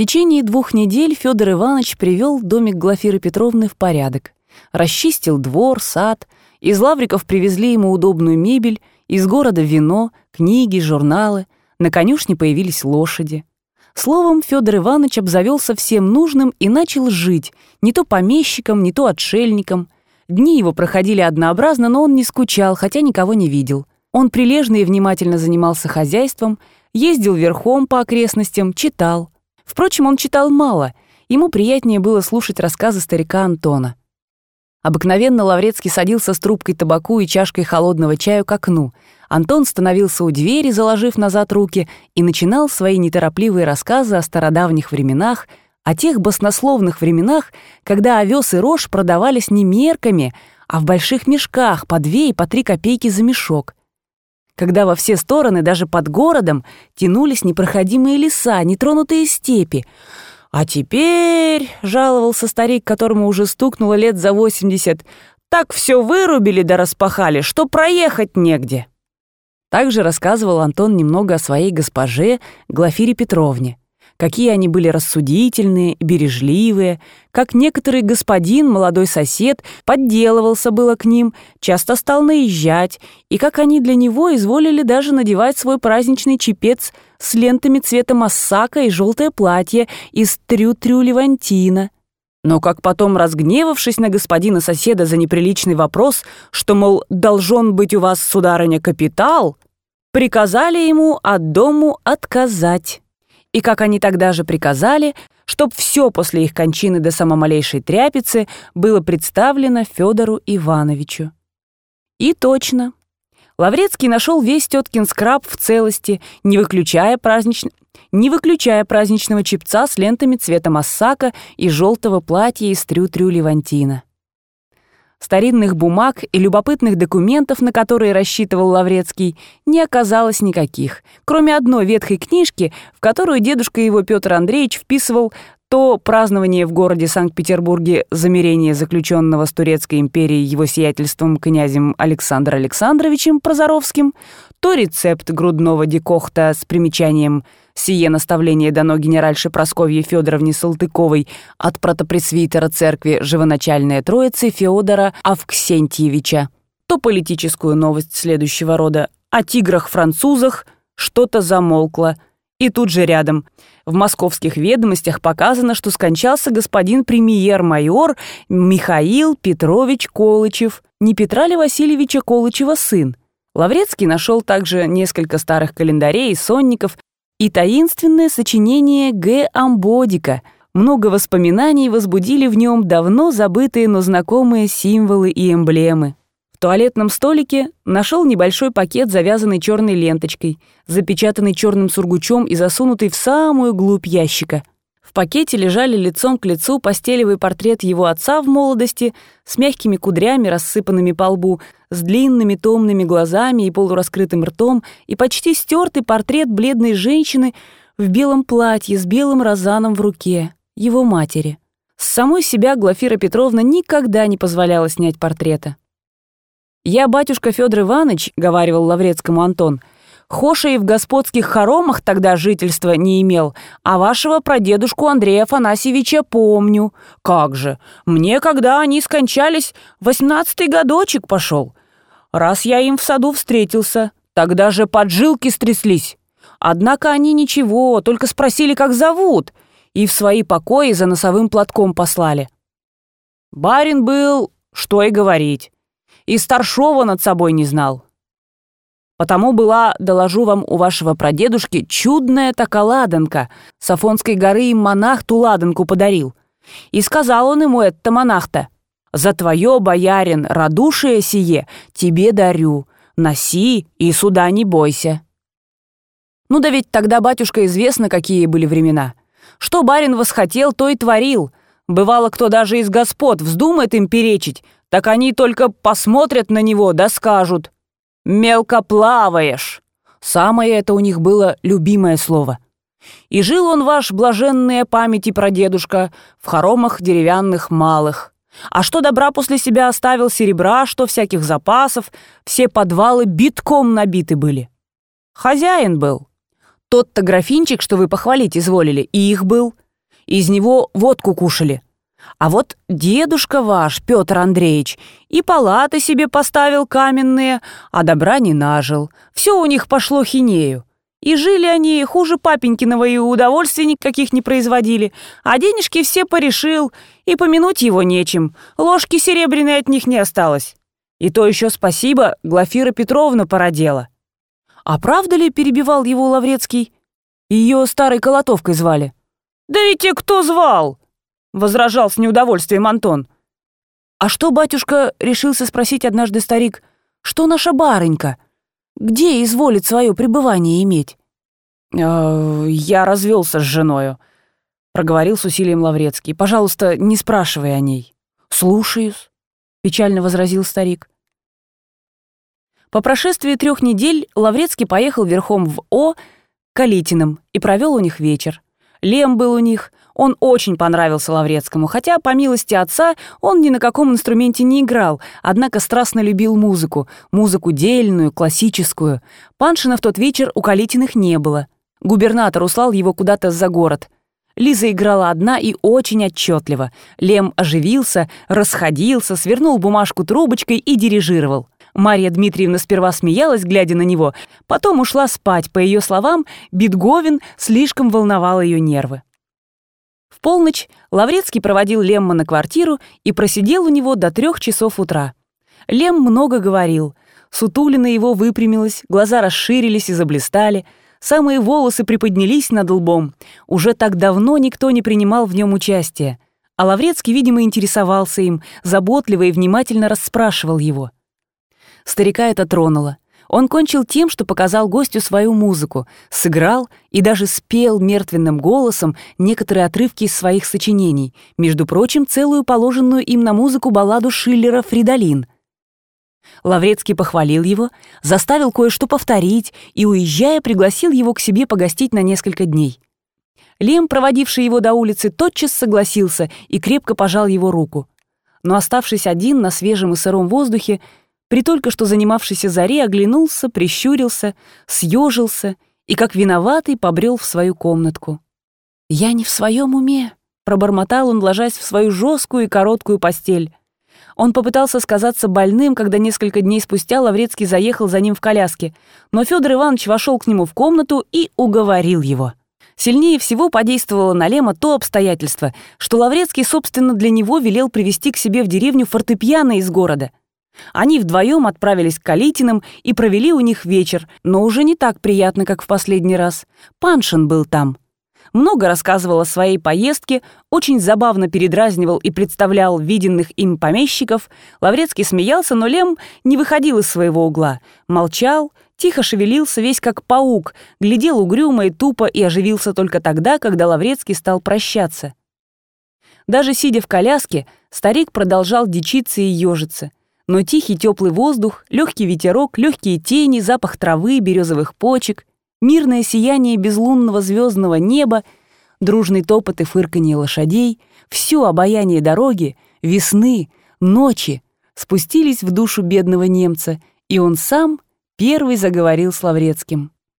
течение двух недель Федор Иванович привел домик Глафиры Петровны в порядок. Расчистил двор, сад, из лавриков привезли ему удобную мебель, из города вино, книги, журналы, на конюшне появились лошади. Словом, Федор Иванович обзавелся всем нужным и начал жить, не то помещиком, не то отшельником. Дни его проходили однообразно, но он не скучал, хотя никого не видел. Он прилежно и внимательно занимался хозяйством, ездил верхом по окрестностям, читал. Впрочем, он читал мало, ему приятнее было слушать рассказы старика Антона. Обыкновенно Лаврецкий садился с трубкой табаку и чашкой холодного чаю к окну. Антон становился у двери, заложив назад руки, и начинал свои неторопливые рассказы о стародавних временах, о тех баснословных временах, когда овес и рожь продавались не мерками, а в больших мешках по две и по три копейки за мешок когда во все стороны, даже под городом, тянулись непроходимые леса, нетронутые степи. «А теперь», — жаловался старик, которому уже стукнуло лет за восемьдесят, «так все вырубили да распахали, что проехать негде». Также рассказывал Антон немного о своей госпоже Глафире Петровне какие они были рассудительные, бережливые, как некоторый господин, молодой сосед, подделывался было к ним, часто стал наезжать, и как они для него изволили даже надевать свой праздничный чепец с лентами цвета массака и желтое платье из трю-трю левантина. Но как потом, разгневавшись на господина соседа за неприличный вопрос, что, мол, должен быть у вас, сударыня, капитал, приказали ему от дому отказать и как они тогда же приказали, чтоб все после их кончины до самомалейшей тряпицы было представлено Федору Ивановичу. И точно. Лаврецкий нашел весь теткин скраб в целости, не выключая, празднич... не выключая праздничного чепца с лентами цвета массака и желтого платья из трю-трю Левантина. Старинных бумаг и любопытных документов, на которые рассчитывал Лаврецкий, не оказалось никаких, кроме одной ветхой книжки, в которую дедушка его Петр Андреевич вписывал то празднование в городе Санкт-Петербурге замерения заключенного с Турецкой империей его сиятельством князем Александром Александровичем Прозоровским, то рецепт грудного декохта с примечанием «Сие наставление дано генеральше Просковье Федоровне Салтыковой от протопресвитера церкви Живоначальная Троицы Феодора Авксентьевича», то политическую новость следующего рода «О тиграх-французах» что-то замолкло, и тут же рядом. В московских ведомостях показано, что скончался господин премьер-майор Михаил Петрович Колычев, не Петра ли Васильевича Колычева сын. Лаврецкий нашел также несколько старых календарей и сонников и таинственное сочинение Г. Амбодика. Много воспоминаний возбудили в нем давно забытые, но знакомые символы и эмблемы. В туалетном столике нашел небольшой пакет, завязанный черной ленточкой, запечатанный черным сургучом и засунутый в самую глубь ящика. В пакете лежали лицом к лицу постелевый портрет его отца в молодости с мягкими кудрями, рассыпанными по лбу, с длинными томными глазами и полураскрытым ртом, и почти стертый портрет бледной женщины в белом платье с белым розаном в руке, его матери. С самой себя Глафира Петровна никогда не позволяла снять портрета. «Я, батюшка Федор Иванович», — говаривал Лаврецкому Антон, — Хоша и в господских хоромах тогда жительства не имел, а вашего прадедушку Андрея Афанасьевича помню. Как же, мне, когда они скончались, восемнадцатый годочек пошел. Раз я им в саду встретился, тогда же поджилки стряслись. Однако они ничего, только спросили, как зовут, и в свои покои за носовым платком послали. Барин был, что и говорить, и старшова над собой не знал. Потому была, доложу вам, у вашего прадедушки чудная такая ладанка. С Афонской горы им монах ту ладанку подарил. И сказал он ему это монах-то, «За твое, боярин, радушие сие тебе дарю. Носи и суда не бойся». Ну да ведь тогда, батюшка, известно, какие были времена. Что барин восхотел, то и творил. Бывало, кто даже из господ вздумает им перечить, так они только посмотрят на него да скажут — «Мелко плаваешь!» Самое это у них было любимое слово. И жил он ваш блаженная памяти прадедушка в хоромах деревянных малых. А что добра после себя оставил серебра, что всяких запасов, все подвалы битком набиты были. Хозяин был. Тот-то графинчик, что вы похвалить изволили, и их был. из него водку кушали. А вот дедушка ваш, Петр Андреевич, и палаты себе поставил каменные, а добра не нажил. Все у них пошло хинею. И жили они хуже папенькиного и удовольствий никаких не производили, а денежки все порешил, и помянуть его нечем, ложки серебряной от них не осталось. И то еще спасибо, Глафира Петровна породела. А правда ли, перебивал его Лаврецкий, ее старой колотовкой звали? Да ведь и кто звал? Возражал с неудовольствием Антон. А что, батюшка, решился спросить однажды старик, что наша барынька? Где изволит свое пребывание иметь? «Э, «Я развелся с женою», — проговорил с усилием Лаврецкий. «Пожалуйста, не спрашивай о ней». «Слушаюсь», — печально возразил старик. По прошествии трех недель Лаврецкий поехал верхом в О Калитиным и провел у них вечер. Лем был у них, он очень понравился Лаврецкому, хотя, по милости отца, он ни на каком инструменте не играл, однако страстно любил музыку, музыку дельную, классическую. Паншина в тот вечер у Калитиных не было. Губернатор услал его куда-то за город. Лиза играла одна и очень отчетливо. Лем оживился, расходился, свернул бумажку трубочкой и дирижировал. Марья Дмитриевна сперва смеялась, глядя на него, потом ушла спать. По ее словам, Бетговен слишком волновал ее нервы. В полночь Лаврецкий проводил Лемма на квартиру и просидел у него до трех часов утра. Лем много говорил. Сутулина его выпрямилась, глаза расширились и заблистали, самые волосы приподнялись над лбом. Уже так давно никто не принимал в нем участия. А Лаврецкий, видимо, интересовался им, заботливо и внимательно расспрашивал его. Старика это тронуло. Он кончил тем, что показал гостю свою музыку, сыграл и даже спел мертвенным голосом некоторые отрывки из своих сочинений, между прочим, целую положенную им на музыку балладу Шиллера «Фридолин». Лаврецкий похвалил его, заставил кое-что повторить и, уезжая, пригласил его к себе погостить на несколько дней. Лем, проводивший его до улицы, тотчас согласился и крепко пожал его руку. Но, оставшись один на свежем и сыром воздухе, при только что занимавшейся заре оглянулся, прищурился, съежился и, как виноватый, побрел в свою комнатку. «Я не в своем уме», — пробормотал он, ложась в свою жесткую и короткую постель. Он попытался сказаться больным, когда несколько дней спустя Лаврецкий заехал за ним в коляске, но Федор Иванович вошел к нему в комнату и уговорил его. Сильнее всего подействовало на Лема то обстоятельство, что Лаврецкий, собственно, для него велел привести к себе в деревню фортепиано из города — они вдвоем отправились к Калитиным и провели у них вечер, но уже не так приятно, как в последний раз. Паншин был там. Много рассказывал о своей поездке, очень забавно передразнивал и представлял виденных им помещиков. Лаврецкий смеялся, но Лем не выходил из своего угла. Молчал, тихо шевелился весь как паук, глядел угрюмо и тупо и оживился только тогда, когда Лаврецкий стал прощаться. Даже сидя в коляске, старик продолжал дичиться и ежиться — но тихий теплый воздух, легкий ветерок, легкие тени, запах травы, березовых почек, мирное сияние безлунного звездного неба, дружный топот и фырканье лошадей, все обаяние дороги, весны, ночи спустились в душу бедного немца, и он сам первый заговорил с Лаврецким.